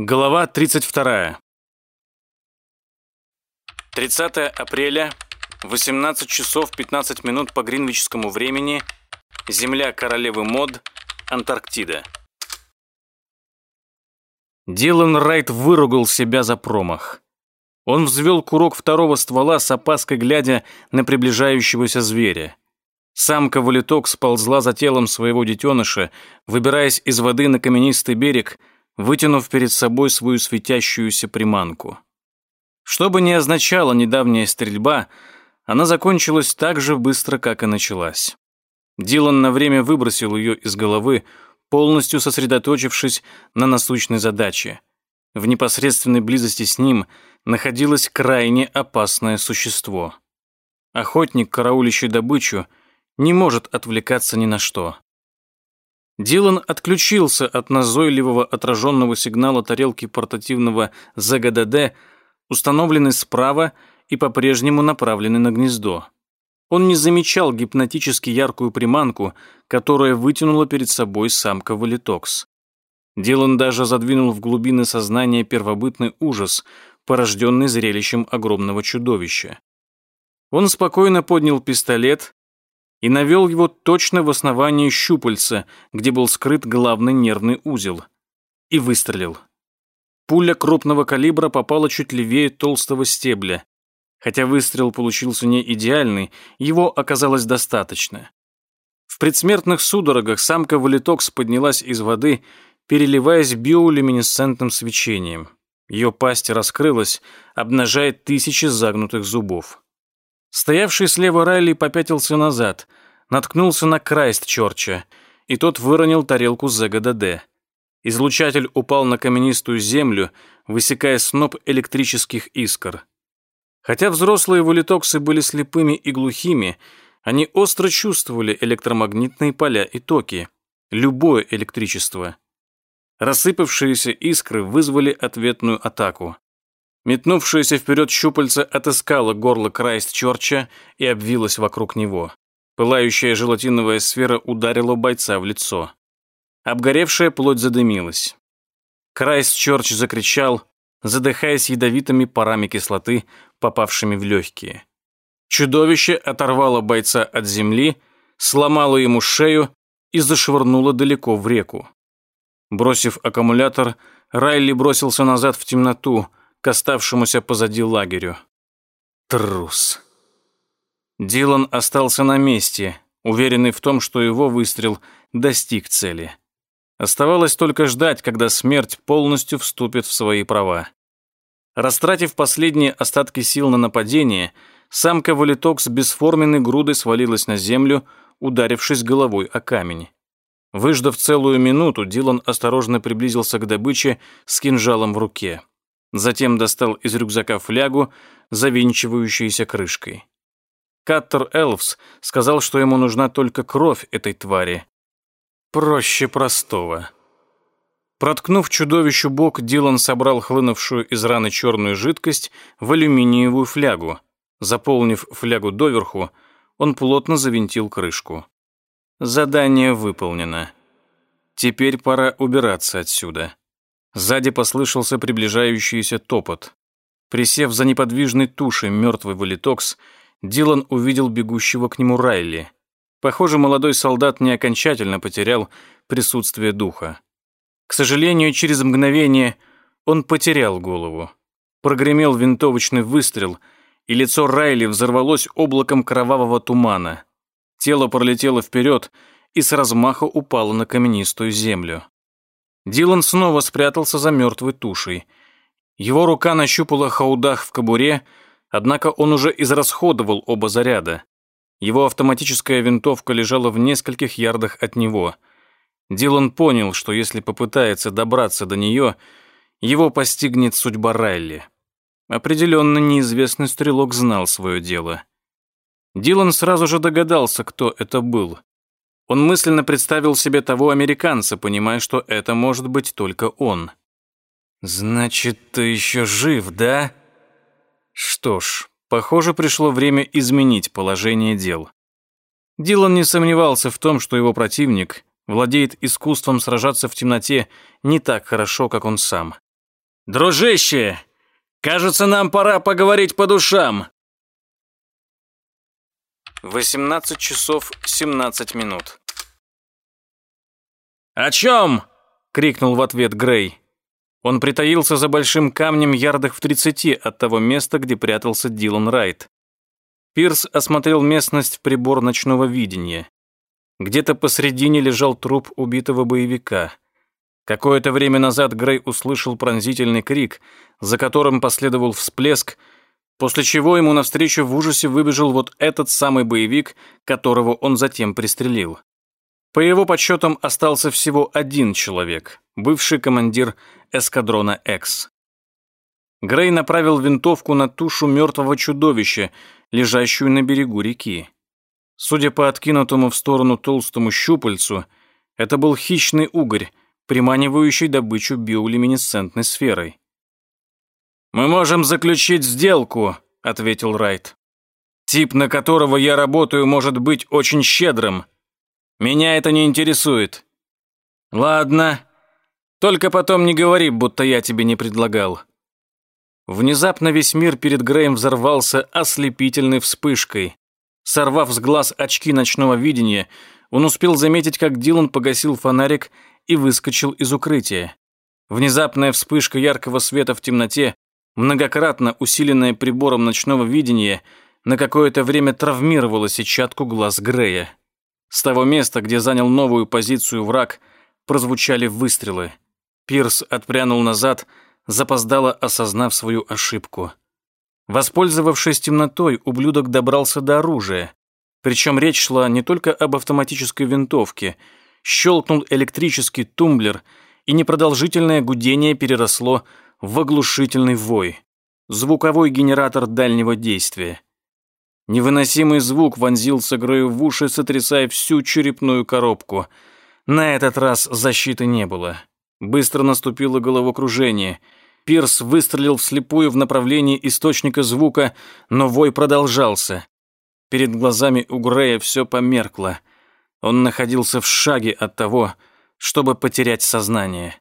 Глава 32. 30 апреля, 18 часов 15 минут по гринвичскому времени, Земля Королевы Мод, Антарктида. Дилан Райт выругал себя за промах. Он взвел курок второго ствола с опаской, глядя на приближающегося зверя. Самка валиток сползла за телом своего детеныша, выбираясь из воды на каменистый берег, вытянув перед собой свою светящуюся приманку. Что бы ни означала недавняя стрельба, она закончилась так же быстро, как и началась. Дилан на время выбросил ее из головы, полностью сосредоточившись на насущной задаче. В непосредственной близости с ним находилось крайне опасное существо. Охотник, караулищий добычу, не может отвлекаться ни на что. Дилан отключился от назойливого отраженного сигнала тарелки портативного ЗГДД, установленной справа и по-прежнему направленной на гнездо. Он не замечал гипнотически яркую приманку, которая вытянула перед собой самка Валитокс. Дилан даже задвинул в глубины сознания первобытный ужас, порожденный зрелищем огромного чудовища. Он спокойно поднял пистолет и навел его точно в основание щупальца, где был скрыт главный нервный узел, и выстрелил. Пуля крупного калибра попала чуть левее толстого стебля. Хотя выстрел получился не идеальный, его оказалось достаточно. В предсмертных судорогах самка Валитокс поднялась из воды, переливаясь биолюминесцентным свечением. Ее пасть раскрылась, обнажая тысячи загнутых зубов. Стоявший слева Райли попятился назад, наткнулся на Крайст-Чорча, и тот выронил тарелку ЗГДД. Излучатель упал на каменистую землю, высекая сноп электрических искр. Хотя взрослые вулитоксы были слепыми и глухими, они остро чувствовали электромагнитные поля и токи, любое электричество. Рассыпавшиеся искры вызвали ответную атаку. Метнувшаяся вперед щупальца отыскала горло Крайст-Чорча и обвилась вокруг него. Пылающая желатиновая сфера ударила бойца в лицо. Обгоревшая плоть задымилась. Крайст-Чорч закричал, задыхаясь ядовитыми парами кислоты, попавшими в легкие. Чудовище оторвало бойца от земли, сломало ему шею и зашвырнуло далеко в реку. Бросив аккумулятор, Райли бросился назад в темноту, к оставшемуся позади лагерю. Трус. Дилан остался на месте, уверенный в том, что его выстрел достиг цели. Оставалось только ждать, когда смерть полностью вступит в свои права. Растратив последние остатки сил на нападение, самка Валиток с бесформенной грудой свалилась на землю, ударившись головой о камень. Выждав целую минуту, Дилан осторожно приблизился к добыче с кинжалом в руке. Затем достал из рюкзака флягу, завинчивающуюся крышкой. Каттер Элвс сказал, что ему нужна только кровь этой твари. Проще простого. Проткнув чудовищу бок, Дилан собрал хлынувшую из раны черную жидкость в алюминиевую флягу. Заполнив флягу доверху, он плотно завинтил крышку. Задание выполнено. Теперь пора убираться отсюда. Сзади послышался приближающийся топот. Присев за неподвижной тушей мертвый валитокс, Дилан увидел бегущего к нему Райли. Похоже, молодой солдат не окончательно потерял присутствие духа. К сожалению, через мгновение он потерял голову. Прогремел винтовочный выстрел, и лицо Райли взорвалось облаком кровавого тумана. Тело пролетело вперед и с размаха упало на каменистую землю. Дилан снова спрятался за мертвой тушей. Его рука нащупала хаудах в кобуре, однако он уже израсходовал оба заряда. Его автоматическая винтовка лежала в нескольких ярдах от него. Дилан понял, что если попытается добраться до нее, его постигнет судьба Райли. Определенно неизвестный стрелок знал свое дело. Дилан сразу же догадался, кто это был. Он мысленно представил себе того американца, понимая, что это может быть только он. «Значит, ты еще жив, да?» Что ж, похоже, пришло время изменить положение дел. Дилан не сомневался в том, что его противник владеет искусством сражаться в темноте не так хорошо, как он сам. «Дружище, кажется, нам пора поговорить по душам». 18 часов 17 минут. «О чем?» — крикнул в ответ Грей. Он притаился за большим камнем ярдах в 30 от того места, где прятался Дилан Райт. Пирс осмотрел местность в прибор ночного видения. Где-то посредине лежал труп убитого боевика. Какое-то время назад Грей услышал пронзительный крик, за которым последовал всплеск, после чего ему навстречу в ужасе выбежал вот этот самый боевик, которого он затем пристрелил. По его подсчетам остался всего один человек, бывший командир эскадрона «Экс». Грей направил винтовку на тушу мертвого чудовища, лежащую на берегу реки. Судя по откинутому в сторону толстому щупальцу, это был хищный угорь, приманивающий добычу биолюминесцентной сферой. «Мы можем заключить сделку», — ответил Райт. «Тип, на которого я работаю, может быть очень щедрым. Меня это не интересует». «Ладно, только потом не говори, будто я тебе не предлагал». Внезапно весь мир перед Греем взорвался ослепительной вспышкой. Сорвав с глаз очки ночного видения, он успел заметить, как Дилан погасил фонарик и выскочил из укрытия. Внезапная вспышка яркого света в темноте, многократно усиленная прибором ночного видения, на какое-то время травмировала сетчатку глаз Грея. С того места, где занял новую позицию враг, прозвучали выстрелы. Пирс отпрянул назад, запоздало осознав свою ошибку. Воспользовавшись темнотой, ублюдок добрался до оружия. Причем речь шла не только об автоматической винтовке. Щелкнул электрический тумблер, и непродолжительное гудение переросло в оглушительный вой. Звуковой генератор дальнего действия. Невыносимый звук вонзился Грею в уши, сотрясая всю черепную коробку. На этот раз защиты не было. Быстро наступило головокружение — Пирс выстрелил вслепую в направлении источника звука, но вой продолжался. Перед глазами у Грея все померкло. Он находился в шаге от того, чтобы потерять сознание.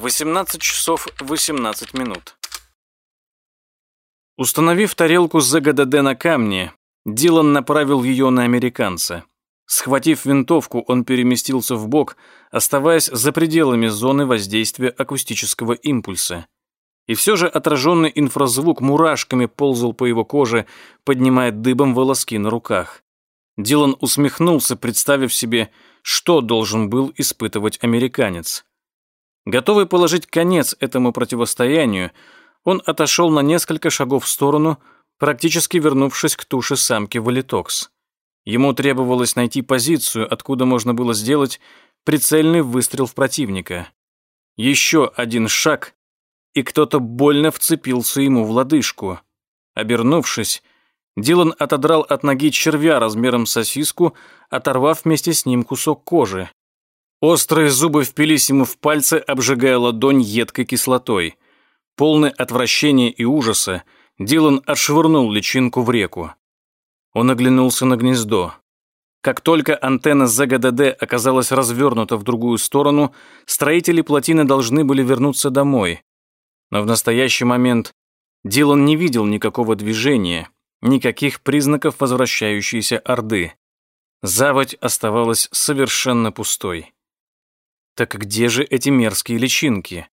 18 часов 18 минут. Установив тарелку с ЗГДД на камне, Дилан направил ее на американца. Схватив винтовку, он переместился в бок, оставаясь за пределами зоны воздействия акустического импульса. И все же отраженный инфразвук мурашками ползал по его коже, поднимая дыбом волоски на руках. Дилан усмехнулся, представив себе, что должен был испытывать американец. Готовый положить конец этому противостоянию, он отошел на несколько шагов в сторону, практически вернувшись к туше самки Валитокс. Ему требовалось найти позицию, откуда можно было сделать прицельный выстрел в противника. Еще один шаг, и кто-то больно вцепился ему в лодыжку. Обернувшись, Дилан отодрал от ноги червя размером сосиску, оторвав вместе с ним кусок кожи. Острые зубы впились ему в пальцы, обжигая ладонь едкой кислотой. Полный отвращения и ужаса, Дилан отшвырнул личинку в реку. Он оглянулся на гнездо. Как только антенна ЗГДД оказалась развернута в другую сторону, строители плотины должны были вернуться домой. Но в настоящий момент Дилан не видел никакого движения, никаких признаков возвращающейся Орды. Заводь оставалась совершенно пустой. Так где же эти мерзкие личинки?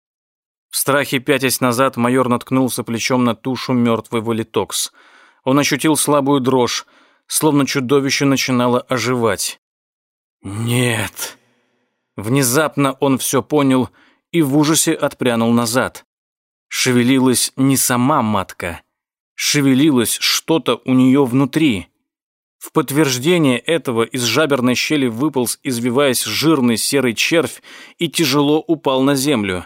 В страхе пятясь назад майор наткнулся плечом на тушу мертвой Волитокс — он ощутил слабую дрожь, словно чудовище начинало оживать. «Нет». Внезапно он все понял и в ужасе отпрянул назад. Шевелилась не сама матка. Шевелилось что-то у нее внутри. В подтверждение этого из жаберной щели выполз, извиваясь жирный серый червь, и тяжело упал на землю.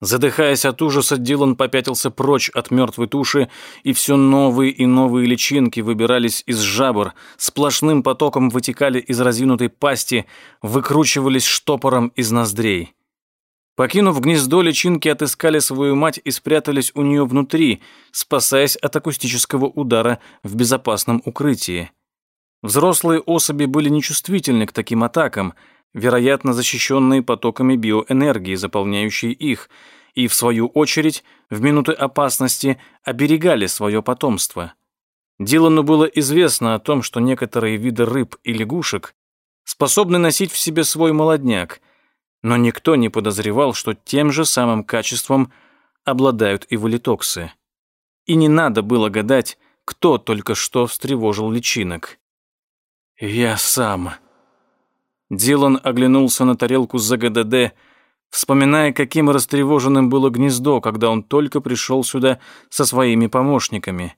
Задыхаясь от ужаса, Дилан попятился прочь от мертвой туши, и все новые и новые личинки выбирались из жабр, сплошным потоком вытекали из разинутой пасти, выкручивались штопором из ноздрей. Покинув гнездо, личинки отыскали свою мать и спрятались у нее внутри, спасаясь от акустического удара в безопасном укрытии. Взрослые особи были нечувствительны к таким атакам, вероятно, защищенные потоками биоэнергии, заполняющие их, и, в свою очередь, в минуты опасности оберегали свое потомство. Дилану было известно о том, что некоторые виды рыб и лягушек способны носить в себе свой молодняк, но никто не подозревал, что тем же самым качеством обладают и валитоксы. И не надо было гадать, кто только что встревожил личинок. «Я сам». Дилан оглянулся на тарелку с ЗГДД, вспоминая, каким растревоженным было гнездо, когда он только пришел сюда со своими помощниками.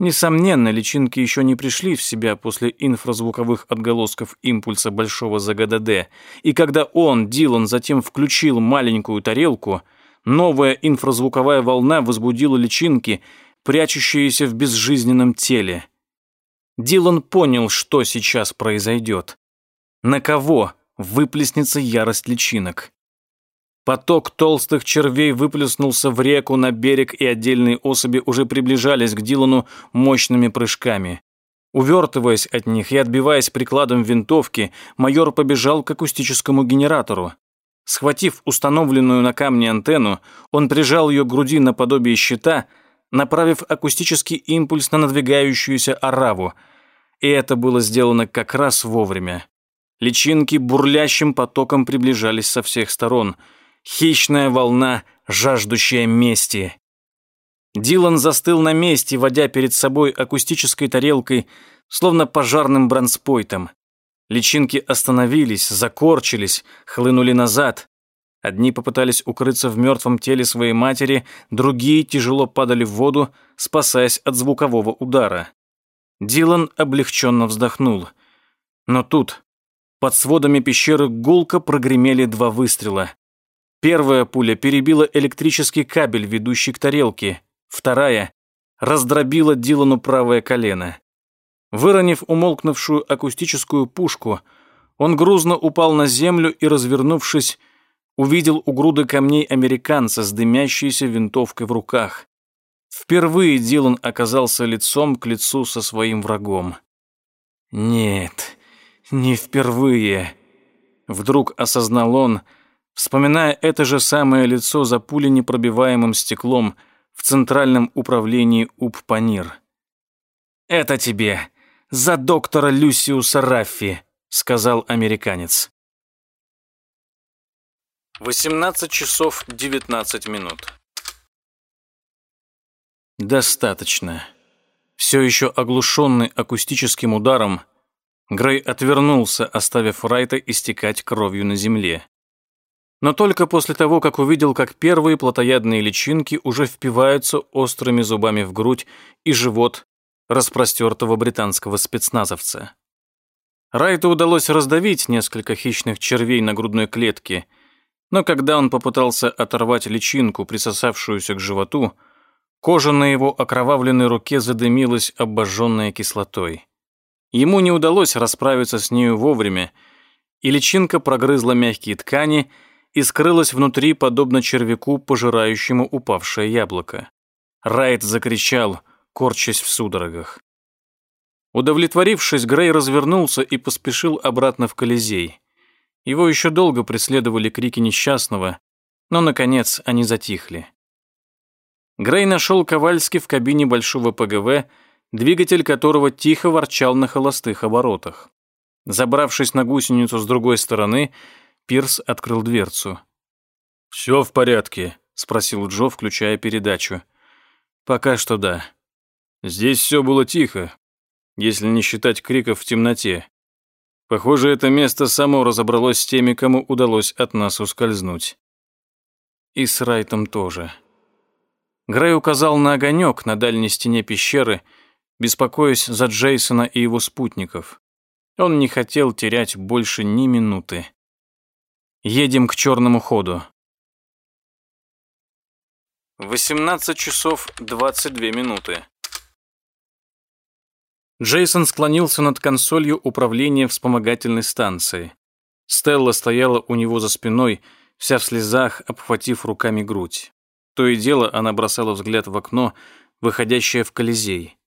Несомненно, личинки еще не пришли в себя после инфразвуковых отголосков импульса большого ЗГДД, и когда он, Дилан, затем включил маленькую тарелку, новая инфразвуковая волна возбудила личинки, прячущиеся в безжизненном теле. Дилан понял, что сейчас произойдет. На кого выплеснется ярость личинок? Поток толстых червей выплеснулся в реку на берег, и отдельные особи уже приближались к Дилану мощными прыжками. Увертываясь от них и отбиваясь прикладом винтовки, майор побежал к акустическому генератору. Схватив установленную на камне антенну, он прижал ее к груди наподобие щита, направив акустический импульс на надвигающуюся ораву. И это было сделано как раз вовремя. Личинки бурлящим потоком приближались со всех сторон – Хищная волна, жаждущая мести. Дилан застыл на месте, водя перед собой акустической тарелкой, словно пожарным бронспойтом. Личинки остановились, закорчились, хлынули назад. Одни попытались укрыться в мертвом теле своей матери, другие тяжело падали в воду, спасаясь от звукового удара. Дилан облегченно вздохнул. Но тут, под сводами пещеры гулко прогремели два выстрела. Первая пуля перебила электрический кабель, ведущий к тарелке. Вторая раздробила Дилану правое колено. Выронив умолкнувшую акустическую пушку, он грузно упал на землю и, развернувшись, увидел у груды камней американца с дымящейся винтовкой в руках. Впервые Дилан оказался лицом к лицу со своим врагом. Нет, не впервые. Вдруг осознал он, вспоминая это же самое лицо за пуленепробиваемым стеклом в Центральном управлении УППАНИР. «Это тебе за доктора Люсиуса Раффи», — сказал американец. 18 часов 19 минут. Достаточно. Все еще оглушенный акустическим ударом, Грей отвернулся, оставив Райта истекать кровью на земле но только после того, как увидел, как первые плотоядные личинки уже впиваются острыми зубами в грудь и живот распростертого британского спецназовца. Райту удалось раздавить несколько хищных червей на грудной клетке, но когда он попытался оторвать личинку, присосавшуюся к животу, кожа на его окровавленной руке задымилась, обожженная кислотой. Ему не удалось расправиться с нею вовремя, и личинка прогрызла мягкие ткани и скрылась внутри, подобно червяку, пожирающему упавшее яблоко. Райт закричал, корчась в судорогах. Удовлетворившись, Грей развернулся и поспешил обратно в Колизей. Его еще долго преследовали крики несчастного, но, наконец, они затихли. Грей нашел Ковальски в кабине большого ПГВ, двигатель которого тихо ворчал на холостых оборотах. Забравшись на гусеницу с другой стороны, Пирс открыл дверцу. «Все в порядке?» — спросил Джо, включая передачу. «Пока что да. Здесь все было тихо, если не считать криков в темноте. Похоже, это место само разобралось с теми, кому удалось от нас ускользнуть. И с Райтом тоже». Грей указал на огонек на дальней стене пещеры, беспокоясь за Джейсона и его спутников. Он не хотел терять больше ни минуты. Едем к черному ходу. 18 часов 22 минуты. Джейсон склонился над консолью управления вспомогательной станции. Стелла стояла у него за спиной, вся в слезах, обхватив руками грудь. То и дело она бросала взгляд в окно, выходящее в Колизей.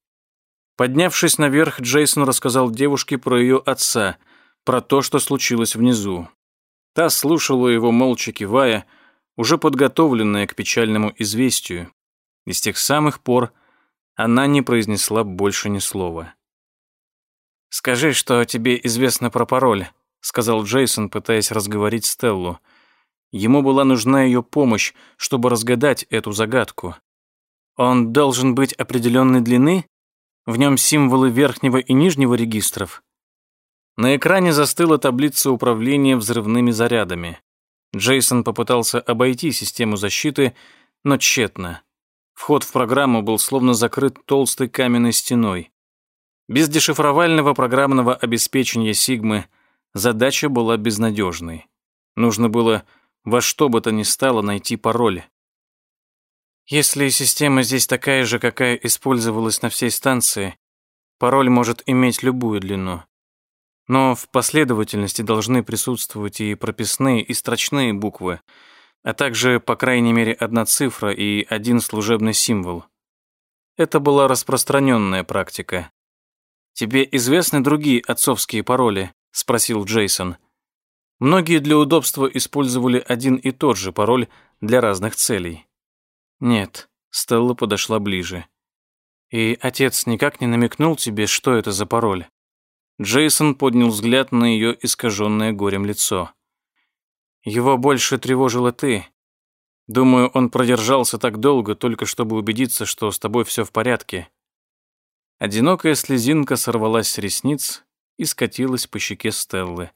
Поднявшись наверх, Джейсон рассказал девушке про ее отца, про то, что случилось внизу. Та слушала его, молча кивая, уже подготовленная к печальному известию. И с тех самых пор она не произнесла больше ни слова. «Скажи, что тебе известно про пароль», — сказал Джейсон, пытаясь разговорить Стеллу. Ему была нужна ее помощь, чтобы разгадать эту загадку. «Он должен быть определенной длины? В нем символы верхнего и нижнего регистров?» На экране застыла таблица управления взрывными зарядами. Джейсон попытался обойти систему защиты, но тщетно. Вход в программу был словно закрыт толстой каменной стеной. Без дешифровального программного обеспечения Сигмы задача была безнадежной. Нужно было во что бы то ни стало найти пароль. Если система здесь такая же, какая использовалась на всей станции, пароль может иметь любую длину. Но в последовательности должны присутствовать и прописные, и строчные буквы, а также, по крайней мере, одна цифра и один служебный символ. Это была распространенная практика. «Тебе известны другие отцовские пароли?» — спросил Джейсон. Многие для удобства использовали один и тот же пароль для разных целей. «Нет», — Стелла подошла ближе. «И отец никак не намекнул тебе, что это за пароль?» Джейсон поднял взгляд на ее искаженное горем лицо. «Его больше тревожила ты. Думаю, он продержался так долго, только чтобы убедиться, что с тобой все в порядке». Одинокая слезинка сорвалась с ресниц и скатилась по щеке Стеллы.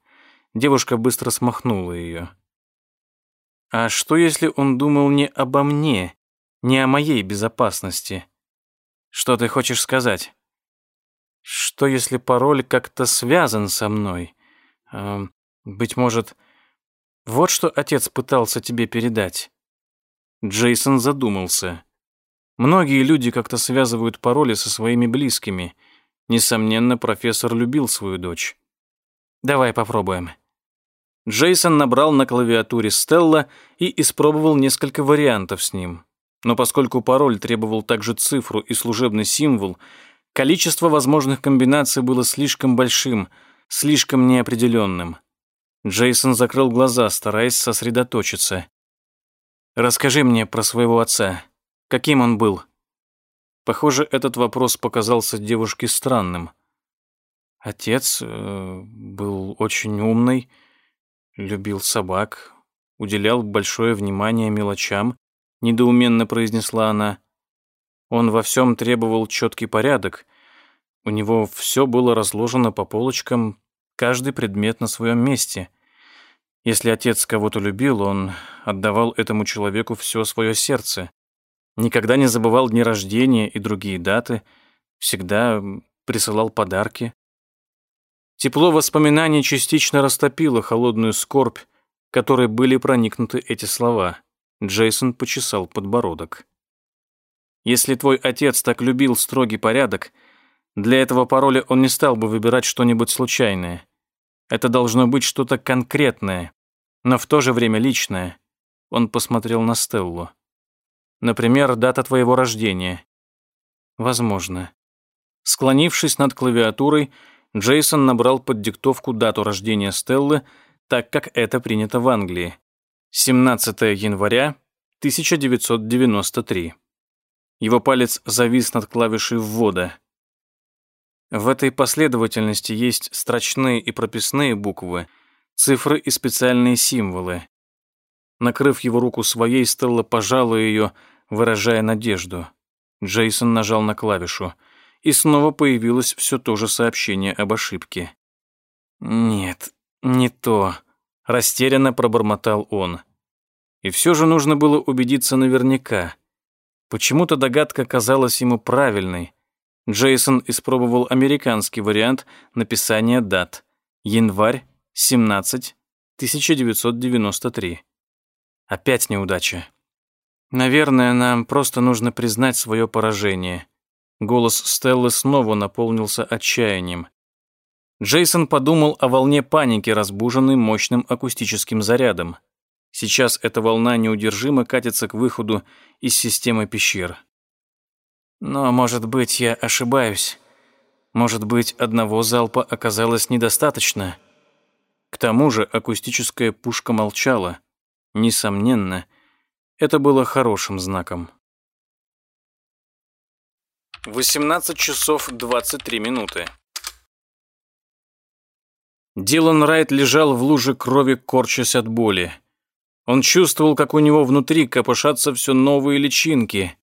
Девушка быстро смахнула ее. «А что, если он думал не обо мне, не о моей безопасности? Что ты хочешь сказать?» Что если пароль как-то связан со мной? Э, быть может, вот что отец пытался тебе передать. Джейсон задумался. Многие люди как-то связывают пароли со своими близкими. Несомненно, профессор любил свою дочь. Давай попробуем. Джейсон набрал на клавиатуре Стелла и испробовал несколько вариантов с ним. Но поскольку пароль требовал также цифру и служебный символ, Количество возможных комбинаций было слишком большим, слишком неопределенным. Джейсон закрыл глаза, стараясь сосредоточиться. «Расскажи мне про своего отца. Каким он был?» Похоже, этот вопрос показался девушке странным. Отец э, был очень умный, любил собак, уделял большое внимание мелочам, недоуменно произнесла она. Он во всем требовал четкий порядок. У него все было разложено по полочкам, каждый предмет на своем месте. Если отец кого-то любил, он отдавал этому человеку все свое сердце. Никогда не забывал дни рождения и другие даты, всегда присылал подарки. Тепло воспоминаний частично растопило холодную скорбь, которой были проникнуты эти слова. Джейсон почесал подбородок. Если твой отец так любил строгий порядок, для этого пароля он не стал бы выбирать что-нибудь случайное. Это должно быть что-то конкретное, но в то же время личное. Он посмотрел на Стеллу. Например, дата твоего рождения. Возможно. Склонившись над клавиатурой, Джейсон набрал под диктовку дату рождения Стеллы, так как это принято в Англии. 17 января 1993. Его палец завис над клавишей ввода. В этой последовательности есть строчные и прописные буквы, цифры и специальные символы. Накрыв его руку своей, Стелла пожала ее, выражая надежду. Джейсон нажал на клавишу, и снова появилось все то же сообщение об ошибке. «Нет, не то», — растерянно пробормотал он. И все же нужно было убедиться наверняка. Почему-то догадка казалась ему правильной. Джейсон испробовал американский вариант написания дат. Январь, 17, 1993. Опять неудача. Наверное, нам просто нужно признать свое поражение. Голос Стеллы снова наполнился отчаянием. Джейсон подумал о волне паники, разбуженной мощным акустическим зарядом. Сейчас эта волна неудержимо катится к выходу из системы пещер. Но, может быть, я ошибаюсь. Может быть, одного залпа оказалось недостаточно. К тому же акустическая пушка молчала. Несомненно, это было хорошим знаком. 18 часов 23 минуты. Дилан Райт лежал в луже крови, корчась от боли. Он чувствовал, как у него внутри копошатся все новые личинки.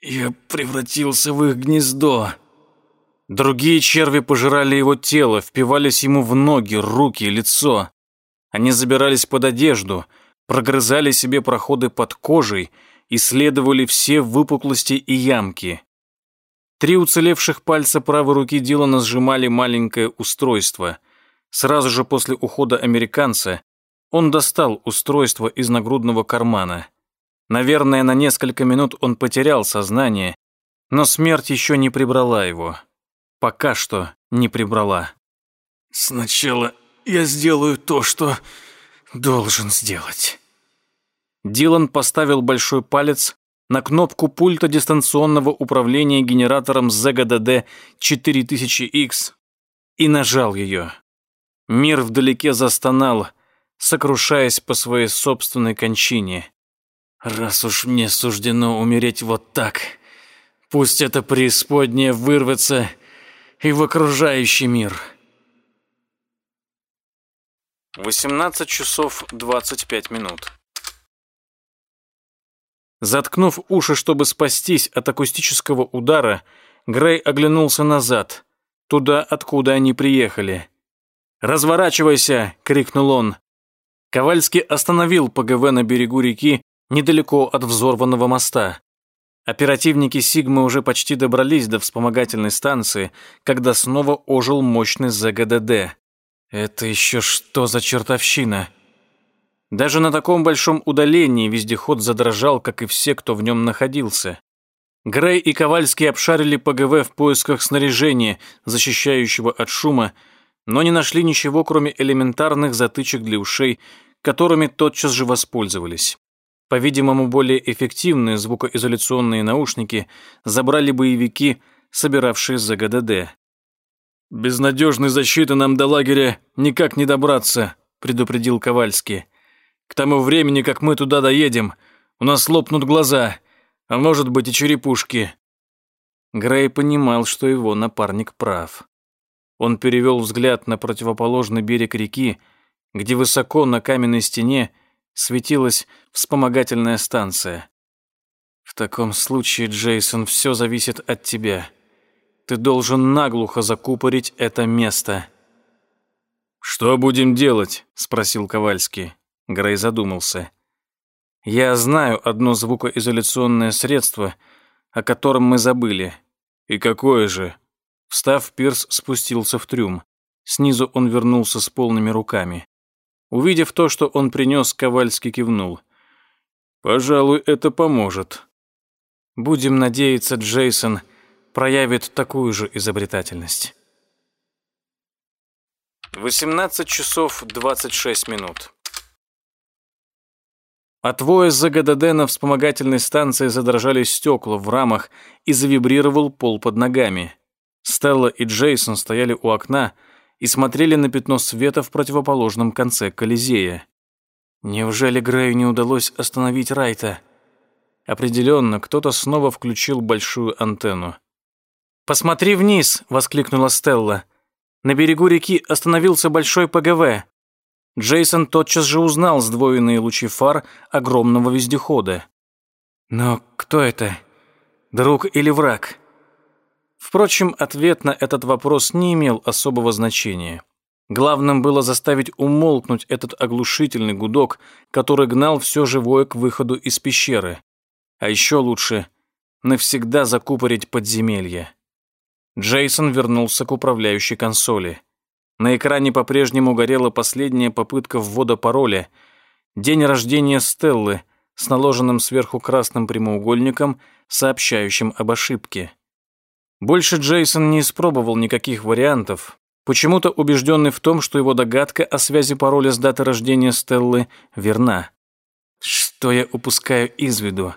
«Я превратился в их гнездо». Другие черви пожирали его тело, впивались ему в ноги, руки, лицо. Они забирались под одежду, прогрызали себе проходы под кожей, исследовали все выпуклости и ямки. Три уцелевших пальца правой руки Дилана сжимали маленькое устройство. Сразу же после ухода американца он достал устройство из нагрудного кармана. Наверное, на несколько минут он потерял сознание, но смерть еще не прибрала его. Пока что не прибрала. «Сначала я сделаю то, что должен сделать». Дилан поставил большой палец на кнопку пульта дистанционного управления генератором ZGDD 4000X и нажал ее. Мир вдалеке застонал, сокрушаясь по своей собственной кончине. «Раз уж мне суждено умереть вот так, пусть это преисподнее вырвется и в окружающий мир». 18 часов 25 минут. Заткнув уши, чтобы спастись от акустического удара, Грей оглянулся назад, туда, откуда они приехали. «Разворачивайся!» — крикнул он. Ковальский остановил ПГВ на берегу реки, недалеко от взорванного моста. Оперативники Сигмы уже почти добрались до вспомогательной станции, когда снова ожил мощный ЗГДД. «Это еще что за чертовщина?» Даже на таком большом удалении вездеход задрожал, как и все, кто в нем находился. Грей и Ковальский обшарили ПГВ в поисках снаряжения, защищающего от шума, но не нашли ничего, кроме элементарных затычек для ушей, которыми тотчас же воспользовались. По-видимому, более эффективные звукоизоляционные наушники забрали боевики, собиравшие за ГДД. «Без надежной защиты нам до лагеря никак не добраться», предупредил Ковальский. К тому времени, как мы туда доедем, у нас лопнут глаза, а может быть и черепушки». Грей понимал, что его напарник прав. Он перевел взгляд на противоположный берег реки, где высоко на каменной стене светилась вспомогательная станция. «В таком случае, Джейсон, все зависит от тебя. Ты должен наглухо закупорить это место». «Что будем делать?» — спросил Ковальский. Грей задумался. «Я знаю одно звукоизоляционное средство, о котором мы забыли. И какое же?» Встав, Пирс спустился в трюм. Снизу он вернулся с полными руками. Увидев то, что он принес, Ковальский кивнул. «Пожалуй, это поможет». «Будем надеяться, Джейсон проявит такую же изобретательность». 18 часов 26 минут. От воя за ГДД на вспомогательной станции задрожали стекла в рамах и завибрировал пол под ногами. Стелла и Джейсон стояли у окна и смотрели на пятно света в противоположном конце Колизея. Неужели Грею не удалось остановить Райта? Определенно, кто-то снова включил большую антенну. «Посмотри вниз!» — воскликнула Стелла. «На берегу реки остановился большой ПГВ. Джейсон тотчас же узнал сдвоенные лучи фар огромного вездехода. Но кто это? Друг или враг? Впрочем, ответ на этот вопрос не имел особого значения. Главным было заставить умолкнуть этот оглушительный гудок, который гнал все живое к выходу из пещеры. А еще лучше — навсегда закупорить подземелье. Джейсон вернулся к управляющей консоли. На экране по-прежнему горела последняя попытка ввода пароля. День рождения Стеллы с наложенным сверху красным прямоугольником, сообщающим об ошибке. Больше Джейсон не испробовал никаких вариантов, почему-то убежденный в том, что его догадка о связи пароля с датой рождения Стеллы верна. Что я упускаю из виду?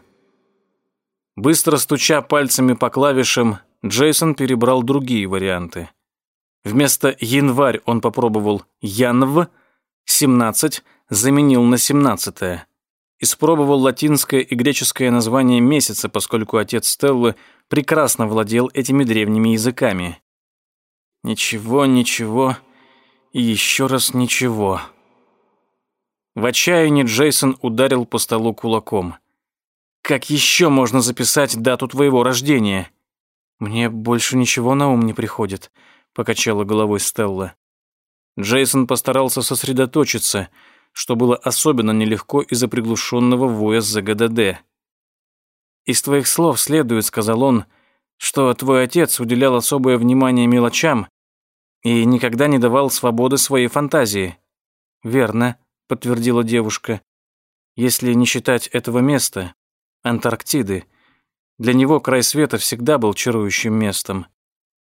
Быстро стуча пальцами по клавишам, Джейсон перебрал другие варианты. Вместо «январь» он попробовал «янв», 17 заменил на 17 Испробовал латинское и греческое название месяца, поскольку отец Стеллы прекрасно владел этими древними языками. Ничего, ничего и еще раз ничего. В отчаянии Джейсон ударил по столу кулаком. «Как еще можно записать дату твоего рождения?» «Мне больше ничего на ум не приходит», — покачала головой Стелла. Джейсон постарался сосредоточиться, что было особенно нелегко из-за приглушенного воя с ЗГДД. «Из твоих слов следует», — сказал он, «что твой отец уделял особое внимание мелочам и никогда не давал свободы своей фантазии». «Верно», — подтвердила девушка, «если не считать этого места, Антарктиды. Для него край света всегда был чарующим местом.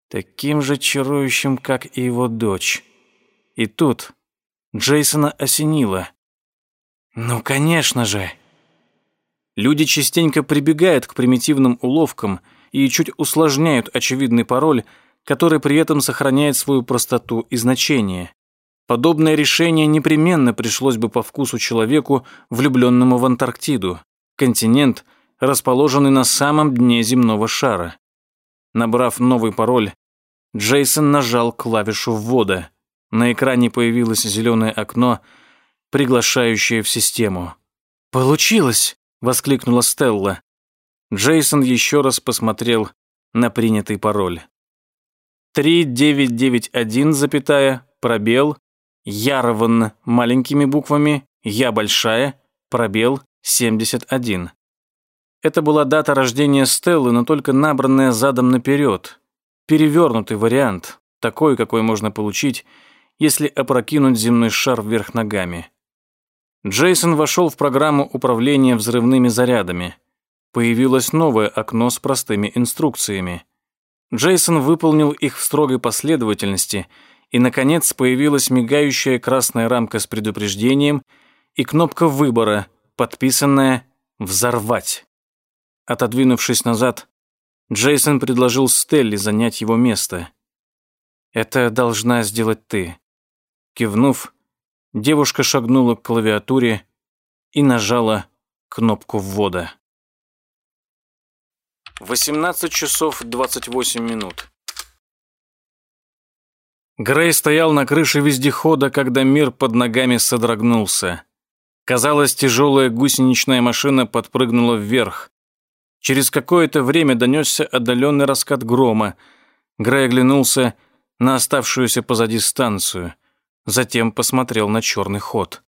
Таким же чарующим, как и его дочь». И тут Джейсона осенило. «Ну, конечно же!» Люди частенько прибегают к примитивным уловкам и чуть усложняют очевидный пароль, который при этом сохраняет свою простоту и значение. Подобное решение непременно пришлось бы по вкусу человеку, влюбленному в Антарктиду, континент, расположенный на самом дне земного шара. Набрав новый пароль, Джейсон нажал клавишу ввода. На экране появилось зеленое окно, приглашающее в систему. «Получилось!» — воскликнула Стелла. Джейсон еще раз посмотрел на принятый пароль. 3991, запятая, пробел, Ярован маленькими буквами, Я большая, пробел, 71. Это была дата рождения Стеллы, но только набранная задом наперед. Перевернутый вариант, такой, какой можно получить, если опрокинуть земной шар вверх ногами. Джейсон вошел в программу управления взрывными зарядами. Появилось новое окно с простыми инструкциями. Джейсон выполнил их в строгой последовательности, и, наконец, появилась мигающая красная рамка с предупреждением и кнопка выбора, подписанная «Взорвать». Отодвинувшись назад, Джейсон предложил Стелли занять его место. «Это должна сделать ты. Кивнув, девушка шагнула к клавиатуре и нажала кнопку ввода. 18 часов 28 минут. Грей стоял на крыше вездехода, когда мир под ногами содрогнулся. Казалось, тяжелая гусеничная машина подпрыгнула вверх. Через какое-то время донесся отдаленный раскат грома. Грей оглянулся на оставшуюся позади станцию – затем посмотрел на черный ход.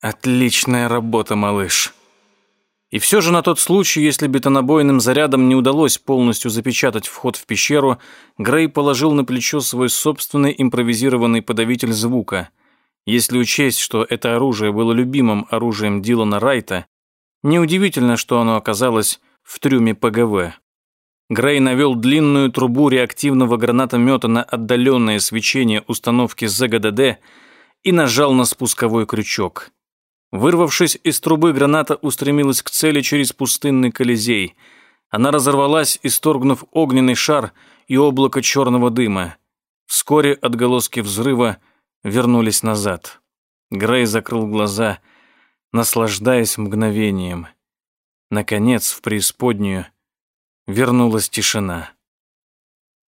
«Отличная работа, малыш!» И все же на тот случай, если бетонобойным зарядом не удалось полностью запечатать вход в пещеру, Грей положил на плечо свой собственный импровизированный подавитель звука. Если учесть, что это оружие было любимым оружием Дилана Райта, неудивительно, что оно оказалось в трюме ПГВ. Грей навел длинную трубу реактивного гранатомета на отдаленное свечение установки ЗГДД и нажал на спусковой крючок. Вырвавшись из трубы, граната устремилась к цели через пустынный колизей. Она разорвалась, исторгнув огненный шар и облако черного дыма. Вскоре отголоски взрыва вернулись назад. Грей закрыл глаза, наслаждаясь мгновением. Наконец, в преисподнюю вернулась тишина.